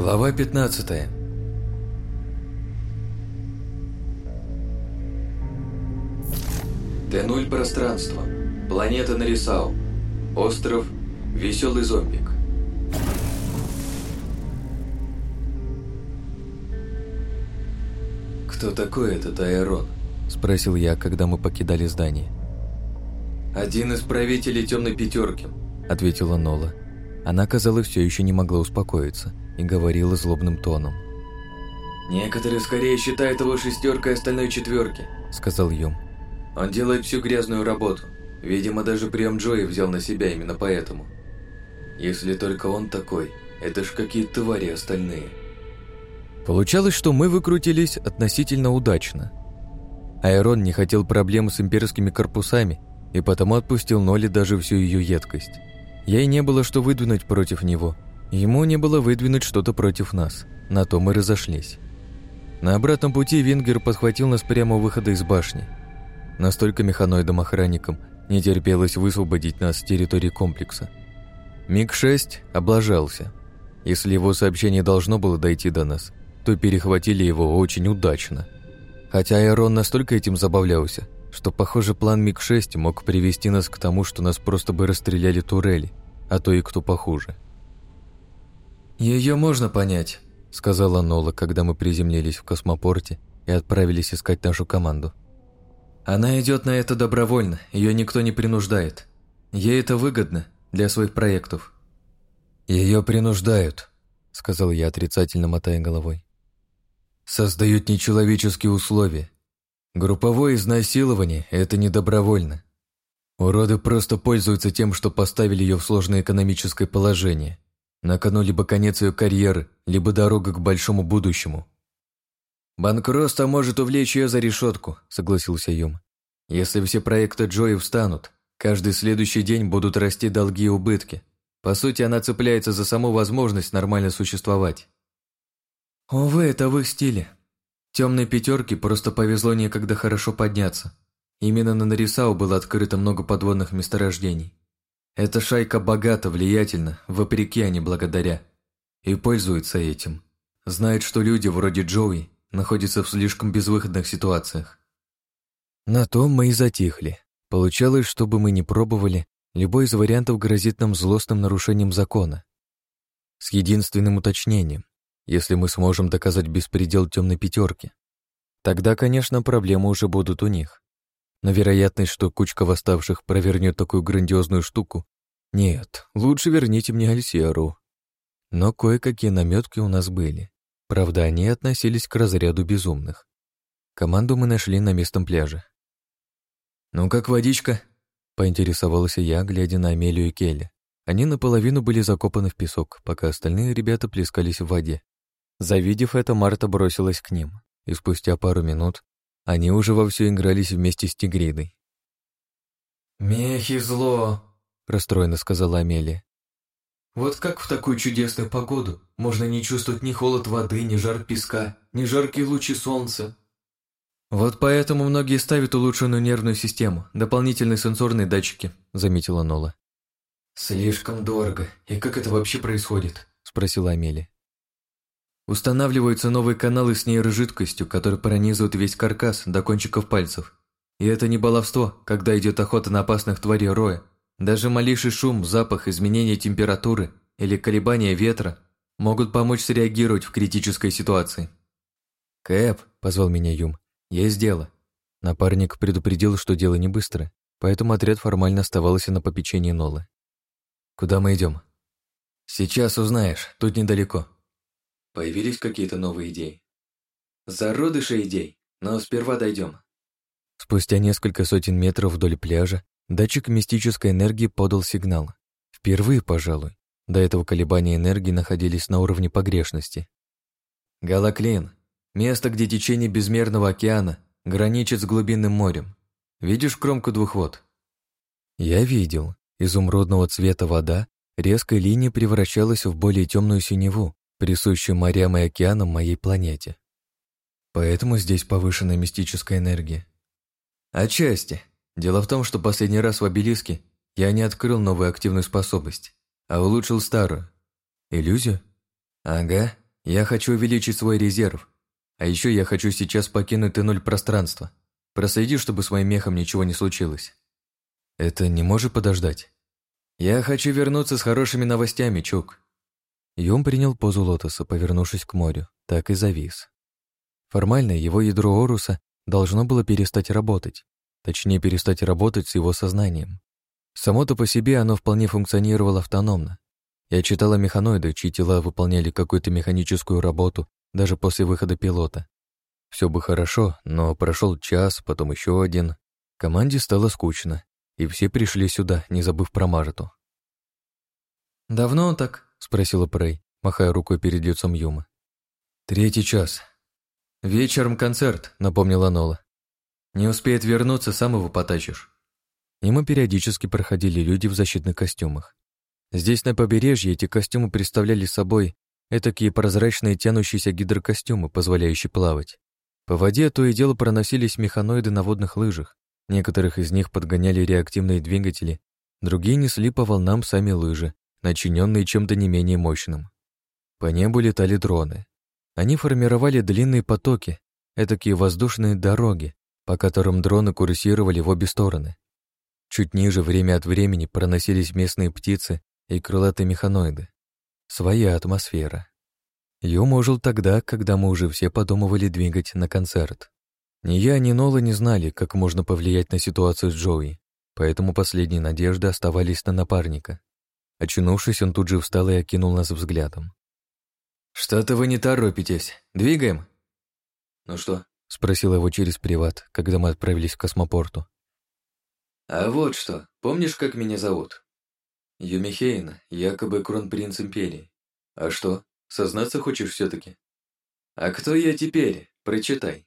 Глава 15 Т-0 пространство. Планета Нарисау. Остров Веселый зомбик. «Кто такой этот Аэрон?» – спросил я, когда мы покидали здание. «Один из правителей Темной Пятерки», – ответила Нола. Она, казалось, все еще не могла успокоиться и говорила злобным тоном. «Некоторые скорее считают его шестеркой а остальной четверки», — сказал Юм. «Он делает всю грязную работу. Видимо, даже прием Джои взял на себя именно поэтому. Если только он такой, это ж какие твари остальные». Получалось, что мы выкрутились относительно удачно. Айрон не хотел проблем с имперскими корпусами и потому отпустил Ноли даже всю ее едкость. Ей не было что выдвинуть против него. Ему не было выдвинуть что-то против нас. На то мы разошлись. На обратном пути Вингер подхватил нас прямо у выхода из башни. Настолько механоидом-охранникам не терпелось высвободить нас с территории комплекса. МиГ-6 облажался. Если его сообщение должно было дойти до нас, то перехватили его очень удачно. Хотя Айрон настолько этим забавлялся, что, похоже, план МиГ-6 мог привести нас к тому, что нас просто бы расстреляли турели а то и кто похуже. «Ее можно понять», — сказала Нола, когда мы приземлились в космопорте и отправились искать нашу команду. «Она идет на это добровольно, ее никто не принуждает. Ей это выгодно для своих проектов». «Ее принуждают», — сказал я, отрицательно мотая головой. «Создают нечеловеческие условия. Групповое изнасилование — это не добровольно. Уроды просто пользуются тем, что поставили ее в сложное экономическое положение. На кону либо конец ее карьеры, либо дорога к большому будущему. «Банкротство может увлечь ее за решетку», — согласился Юм. «Если все проекты Джои встанут, каждый следующий день будут расти долги и убытки. По сути, она цепляется за саму возможность нормально существовать». «Увы, это в их стиле. Темной пятерке просто повезло некогда хорошо подняться. Именно на нарисал было открыто много подводных месторождений. Эта шайка богата, влиятельна, вопреки, а они благодаря. И пользуется этим. Знает, что люди вроде Джоуи находятся в слишком безвыходных ситуациях. На том мы и затихли. Получалось, что бы мы ни пробовали, любой из вариантов грозит нам злостным нарушением закона. С единственным уточнением, если мы сможем доказать беспредел темной пятерки, тогда, конечно, проблемы уже будут у них. Но вероятность, что кучка восставших провернет такую грандиозную штуку, нет, лучше верните мне Альсеру. Но кое-какие наметки у нас были. Правда, они относились к разряду безумных. Команду мы нашли на местном пляже. «Ну как водичка?» — поинтересовался я, глядя на Амелию и Келли. Они наполовину были закопаны в песок, пока остальные ребята плескались в воде. Завидев это, Марта бросилась к ним, и спустя пару минут они уже вовсю игрались вместе с тигриной. «Мехи зло!» — расстроенно сказала Амелия. «Вот как в такую чудесную погоду можно не чувствовать ни холод воды, ни жар песка, ни жаркие лучи солнца?» «Вот поэтому многие ставят улучшенную нервную систему, дополнительные сенсорные датчики», — заметила Нола. «Слишком дорого. И как это вообще происходит?» — спросила Амелия. Устанавливаются новые каналы с нейрожидкостью, которые пронизывают весь каркас до кончиков пальцев. И это не баловство, когда идет охота на опасных тварей роя. Даже малейший шум, запах, изменение температуры или колебания ветра могут помочь среагировать в критической ситуации. «Кэп», — позвал меня Юм, — «есть дело». Напарник предупредил, что дело не быстро, поэтому отряд формально оставался на попечении Нолы. «Куда мы идем?» «Сейчас узнаешь, тут недалеко», Появились какие-то новые идеи. Зародыши идей, но сперва дойдем. Спустя несколько сотен метров вдоль пляжа датчик мистической энергии подал сигнал. Впервые, пожалуй. До этого колебания энергии находились на уровне погрешности. Галаклин. Место, где течение безмерного океана граничит с глубинным морем. Видишь кромку двух вод? Я видел. Изумрудного цвета вода резкой линией превращалась в более темную синеву, присущую морям и океанам моей планете. Поэтому здесь повышенная мистическая энергия. Отчасти. Дело в том, что последний раз в обелиске я не открыл новую активную способность, а улучшил старую. Иллюзию? Ага, я хочу увеличить свой резерв. А еще я хочу сейчас покинуть Т ноль пространство. Проследи, чтобы с моим мехом ничего не случилось. Это не может подождать? Я хочу вернуться с хорошими новостями, Чук и он принял позу лотоса, повернувшись к морю, так и завис. Формально его ядро Оруса должно было перестать работать, точнее перестать работать с его сознанием. Само-то по себе оно вполне функционировало автономно. Я читала механоиды, чьи тела выполняли какую-то механическую работу даже после выхода пилота. Все бы хорошо, но прошел час, потом еще один. Команде стало скучно, и все пришли сюда, не забыв про Марту. «Давно так?» — спросила Прей, махая рукой перед лицом Юмы. «Третий час. Вечером концерт», — напомнила Нола. «Не успеет вернуться, сам его потащишь». Мимо периодически проходили люди в защитных костюмах. Здесь, на побережье, эти костюмы представляли собой этакие прозрачные тянущиеся гидрокостюмы, позволяющие плавать. По воде то и дело проносились механоиды на водных лыжах. Некоторых из них подгоняли реактивные двигатели, другие несли по волнам сами лыжи, начиненные чем-то не менее мощным. По небу летали дроны. Они формировали длинные потоки, этакие воздушные дороги, по которым дроны курсировали в обе стороны. Чуть ниже время от времени проносились местные птицы и крылатые механоиды. Своя атмосфера. Ее можил тогда, когда мы уже все подумывали двигать на концерт. Ни я, ни Нола не знали, как можно повлиять на ситуацию с Джоуи, поэтому последние надежды оставались на напарника. Очнувшись, он тут же встал и окинул нас взглядом. «Что-то вы не торопитесь. Двигаем?» «Ну что?» — спросил его через приват, когда мы отправились к космопорту. «А вот что. Помнишь, как меня зовут?» «Юмихейн, якобы кронпринц империи. А что, сознаться хочешь все таки «А кто я теперь? Прочитай».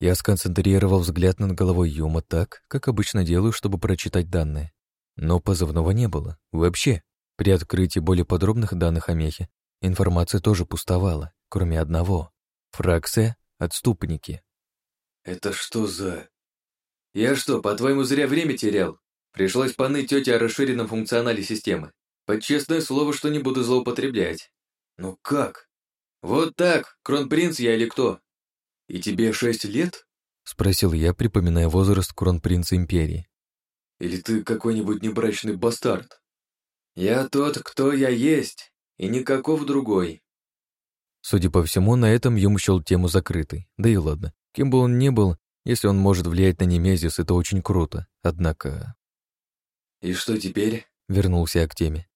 Я сконцентрировал взгляд над головой Юма так, как обычно делаю, чтобы прочитать данные но позывного не было. Вообще. При открытии более подробных данных о мехе информация тоже пустовала, кроме одного. Фракция «Отступники». «Это что за...» «Я что, по-твоему, зря время терял? Пришлось поныть тете о расширенном функционале системы. Под честное слово, что не буду злоупотреблять. Ну как? Вот так, кронпринц я или кто? И тебе шесть лет?» Спросил я, припоминая возраст кронпринца империи. Или ты какой-нибудь небрачный бастард? Я тот, кто я есть, и никаков другой». Судя по всему, на этом Юм счел тему закрытой. Да и ладно, кем бы он ни был, если он может влиять на Немезис, это очень круто. Однако... «И что теперь?» — вернулся я к теме.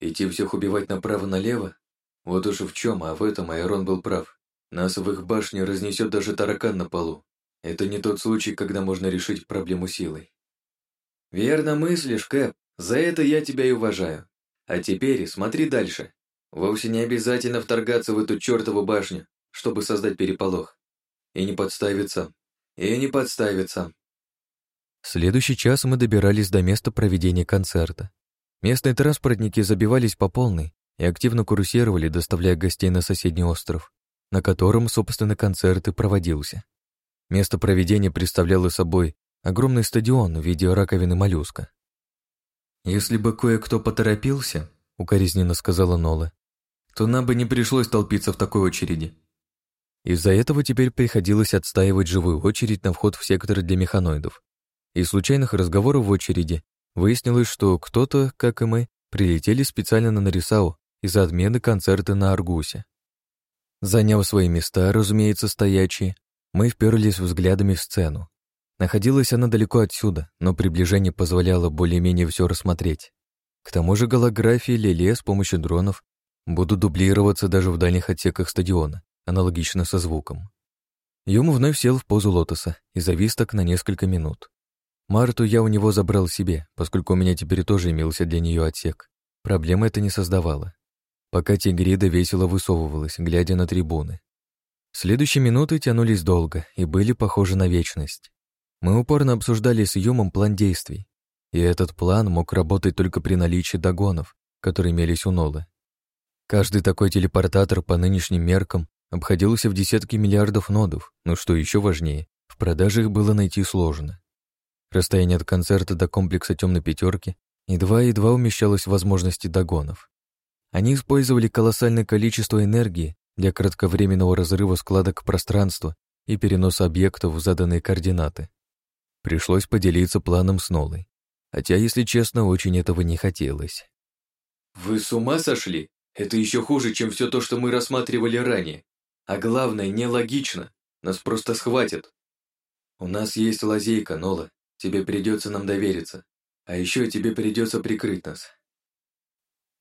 «Идти всех убивать направо-налево? Вот уж в чем, а в этом Айрон был прав. Нас в их башне разнесет даже таракан на полу. Это не тот случай, когда можно решить проблему силой». «Верно мыслишь, Кэп. За это я тебя и уважаю. А теперь смотри дальше. Вовсе не обязательно вторгаться в эту чертову башню, чтобы создать переполох. И не подставиться. И не подставиться». В следующий час мы добирались до места проведения концерта. Местные транспортники забивались по полной и активно курсировали, доставляя гостей на соседний остров, на котором, собственно, концерт и проводился. Место проведения представляло собой Огромный стадион в виде раковины моллюска. «Если бы кое-кто поторопился», — укоризненно сказала Нола, «то нам бы не пришлось толпиться в такой очереди». Из-за этого теперь приходилось отстаивать живую очередь на вход в сектор для механоидов. Из случайных разговоров в очереди выяснилось, что кто-то, как и мы, прилетели специально на Нарисау из-за отмены концерта на Аргусе. Заняв свои места, разумеется, стоячие, мы вперлись взглядами в сцену. Находилась она далеко отсюда, но приближение позволяло более-менее все рассмотреть. К тому же голографии Лиле с помощью дронов будут дублироваться даже в дальних отсеках стадиона, аналогично со звуком. Юму вновь сел в позу лотоса и завис так на несколько минут. Марту я у него забрал себе, поскольку у меня теперь тоже имелся для нее отсек. Проблемы это не создавало. Пока Тигрида весело высовывалась, глядя на трибуны. Следующие минуты тянулись долго и были похожи на вечность. Мы упорно обсуждали с Юмом план действий, и этот план мог работать только при наличии догонов, которые имелись у Нолы. Каждый такой телепортатор по нынешним меркам обходился в десятки миллиардов нодов, но что еще важнее, в продаже их было найти сложно. Расстояние от концерта до комплекса темной пятерки едва-едва умещалось в возможности догонов. Они использовали колоссальное количество энергии для кратковременного разрыва складок пространства и переноса объектов в заданные координаты. Пришлось поделиться планом с Нолой. Хотя, если честно, очень этого не хотелось. «Вы с ума сошли? Это еще хуже, чем все то, что мы рассматривали ранее. А главное, нелогично. Нас просто схватят. У нас есть лазейка, Нола. Тебе придется нам довериться. А еще тебе придется прикрыть нас».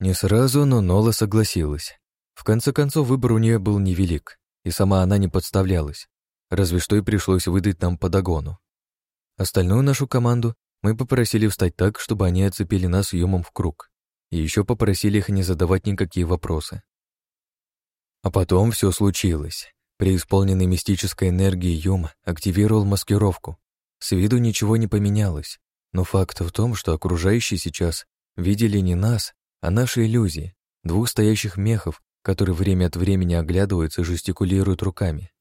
Не сразу, но Нола согласилась. В конце концов, выбор у нее был невелик, и сама она не подставлялась, разве что и пришлось выдать нам подогону. Остальную нашу команду мы попросили встать так, чтобы они оцепили нас юмом в круг, и еще попросили их не задавать никакие вопросы. А потом все случилось. Преисполненный мистической энергией Юма активировал маскировку. С виду ничего не поменялось, но факт в том, что окружающие сейчас видели не нас, а наши иллюзии, двух стоящих мехов, которые время от времени оглядываются и жестикулируют руками.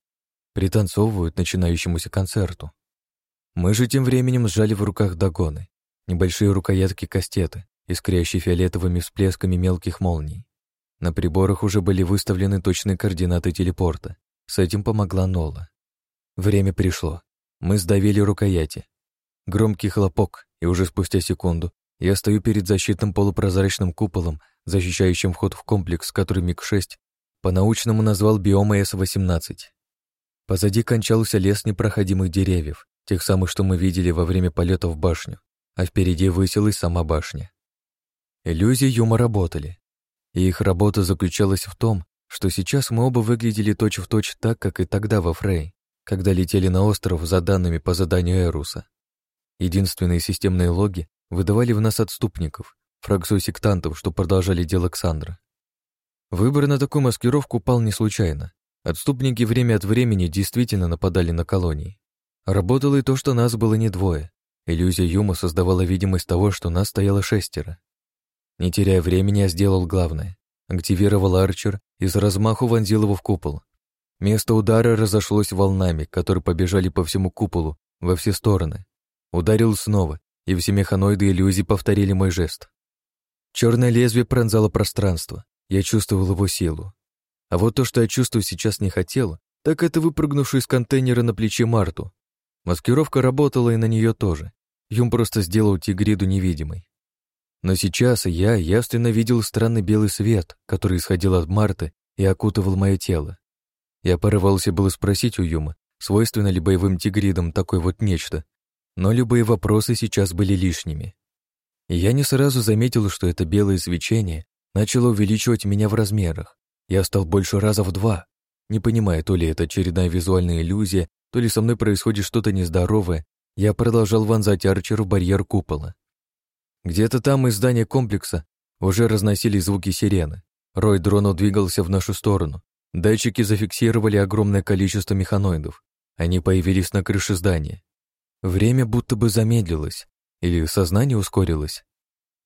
Пританцовывают начинающемуся концерту. Мы же тем временем сжали в руках догоны, небольшие рукоятки кастеты, искрящие фиолетовыми всплесками мелких молний. На приборах уже были выставлены точные координаты телепорта. С этим помогла Нола. Время пришло. Мы сдавили рукояти. Громкий хлопок, и уже спустя секунду я стою перед защитным полупрозрачным куполом, защищающим вход в комплекс, который МиГ-6 по-научному назвал биома С-18. Позади кончался лес непроходимых деревьев, тех самых, что мы видели во время полета в башню, а впереди высилась сама башня. Иллюзии Юма работали, и их работа заключалась в том, что сейчас мы оба выглядели точь-в-точь точь так, как и тогда во Фрей, когда летели на остров за данными по заданию Эруса. Единственные системные логи выдавали в нас отступников, фракцию сектантов, что продолжали дело Ксандра. Выбор на такую маскировку пал не случайно. Отступники время от времени действительно нападали на колонии. Работало и то, что нас было не двое. Иллюзия Юма создавала видимость того, что нас стояло шестеро. Не теряя времени, я сделал главное. Активировал Арчер и с размаху вонзил его в купол. Место удара разошлось волнами, которые побежали по всему куполу, во все стороны. Ударил снова, и все механоиды иллюзий повторили мой жест. Черное лезвие пронзало пространство. Я чувствовал его силу. А вот то, что я чувствую сейчас не хотел, так это выпрыгнувшую из контейнера на плече Марту, Маскировка работала и на нее тоже. Юм просто сделал Тигриду невидимой. Но сейчас я явственно видел странный белый свет, который исходил от Марты и окутывал мое тело. Я порывался было спросить у Юма, свойственно ли боевым тигридам такое вот нечто, но любые вопросы сейчас были лишними. И я не сразу заметил, что это белое свечение начало увеличивать меня в размерах. Я стал больше раза в два, не понимая, то ли это очередная визуальная иллюзия, то ли со мной происходит что-то нездоровое, я продолжал вонзать арчеру в барьер купола. Где-то там из здания комплекса уже разносились звуки сирены. Рой дронов двигался в нашу сторону. Датчики зафиксировали огромное количество механоидов. Они появились на крыше здания. Время будто бы замедлилось, или сознание ускорилось.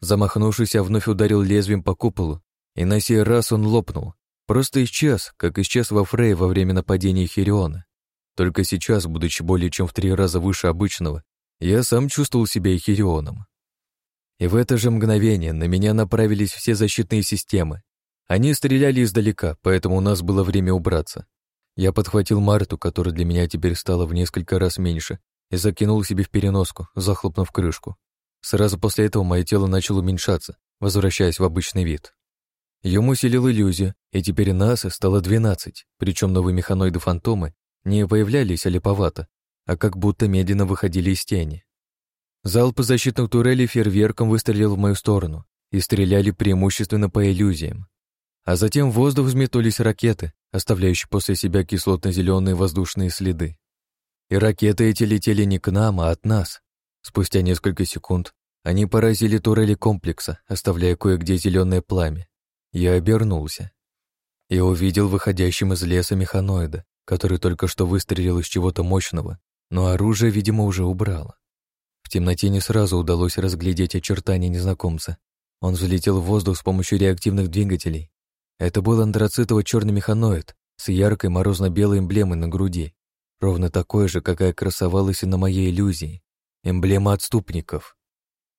Замахнувшись, я вновь ударил лезвием по куполу, и на сей раз он лопнул. Просто исчез, как исчез во Фрей во время нападения Хириона. Только сейчас, будучи более чем в три раза выше обычного, я сам чувствовал себя Эхирионом. И в это же мгновение на меня направились все защитные системы. Они стреляли издалека, поэтому у нас было время убраться. Я подхватил Марту, которая для меня теперь стала в несколько раз меньше, и закинул себе в переноску, захлопнув крышку. Сразу после этого мое тело начало уменьшаться, возвращаясь в обычный вид. Ему усилил иллюзия, и теперь нас стало 12, причем новые механоиды-фантомы не появлялись олиповато, а как будто медленно выходили из тени. Залп защитных турелей фейерверком выстрелил в мою сторону и стреляли преимущественно по иллюзиям. А затем в воздух взметнулись ракеты, оставляющие после себя кислотно-зеленые воздушные следы. И ракеты эти летели не к нам, а от нас. Спустя несколько секунд они поразили турели комплекса, оставляя кое-где зеленое пламя. Я обернулся и увидел выходящим из леса механоида, который только что выстрелил из чего-то мощного, но оружие, видимо, уже убрало. В темноте не сразу удалось разглядеть очертания незнакомца. Он взлетел в воздух с помощью реактивных двигателей. Это был антрацитово-черный механоид с яркой морозно-белой эмблемой на груди, ровно такой же, какая красовалась и на моей иллюзии. Эмблема отступников.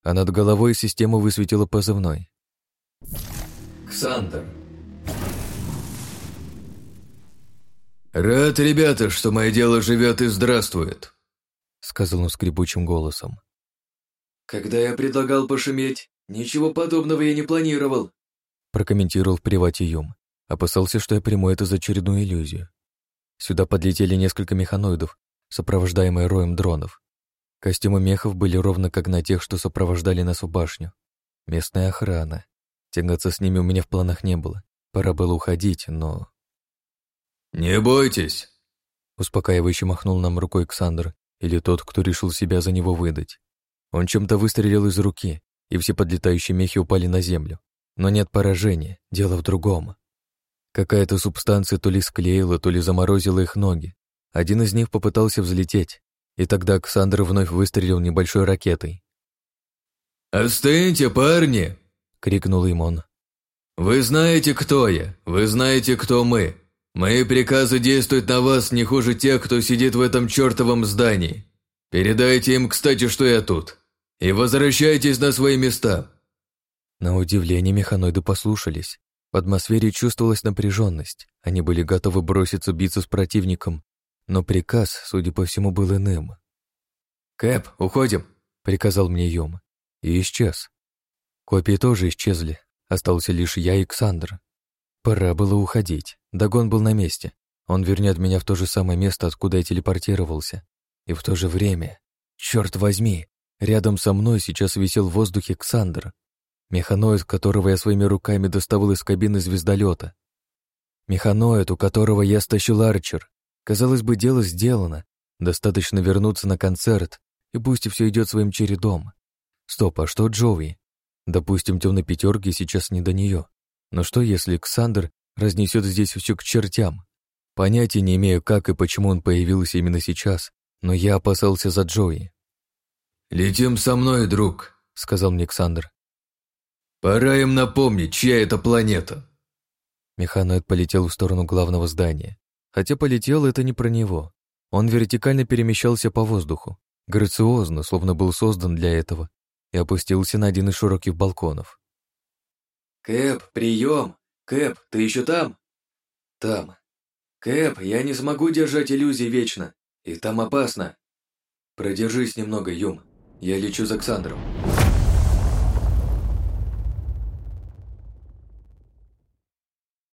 А над головой система высветила позывной. «Ксандр, «Рад, ребята, что мое дело живет и здравствует», — сказал он скрипучим голосом. «Когда я предлагал пошуметь, ничего подобного я не планировал», — прокомментировал в привате Юм. Опасался, что я приму это за очередную иллюзию. Сюда подлетели несколько механоидов, сопровождаемые роем дронов. Костюмы мехов были ровно как на тех, что сопровождали нас в башню. Местная охрана. Тягаться с ними у меня в планах не было. Пора было уходить, но... «Не бойтесь!» Успокаивающе махнул нам рукой Александр, или тот, кто решил себя за него выдать. Он чем-то выстрелил из руки, и все подлетающие мехи упали на землю. Но нет поражения, дело в другом. Какая-то субстанция то ли склеила, то ли заморозила их ноги. Один из них попытался взлететь, и тогда Александр вновь выстрелил небольшой ракетой. «Остыньте, парни!» — крикнул им он. «Вы знаете, кто я, вы знаете, кто мы, Мои приказы действуют на вас не хуже тех, кто сидит в этом чертовом здании. Передайте им, кстати, что я тут. И возвращайтесь на свои места». На удивление механоиды послушались. В атмосфере чувствовалась напряженность. Они были готовы броситься биться с противником, но приказ, судя по всему, был иным. «Кэп, уходим!» — приказал мне Йома. И исчез. Копии тоже исчезли. Остался лишь я и Ксандра. Пора было уходить. Дагон был на месте. Он вернет меня в то же самое место, откуда я телепортировался. И в то же время... Черт возьми! Рядом со мной сейчас висел в воздухе Ксандр, механоид, которого я своими руками доставал из кабины звездолета. Механоид, у которого я стащил Арчер. Казалось бы, дело сделано. Достаточно вернуться на концерт, и пусть все идет своим чередом. Стоп, а что Джови? Допустим, темной пятерки сейчас не до нее. Но что, если Ксандр разнесет здесь все к чертям? Понятия не имею, как и почему он появился именно сейчас, но я опасался за Джои. «Летим со мной, друг», — сказал мне Ксандр. «Пора им напомнить, чья это планета». Механоид полетел в сторону главного здания. Хотя полетел, это не про него. Он вертикально перемещался по воздуху, грациозно, словно был создан для этого, и опустился на один из широких балконов. «Кэп, прием! Кэп, ты еще там?» «Там. Кэп, я не смогу держать иллюзии вечно, и там опасно. Продержись немного, Юм. Я лечу за Ксандром».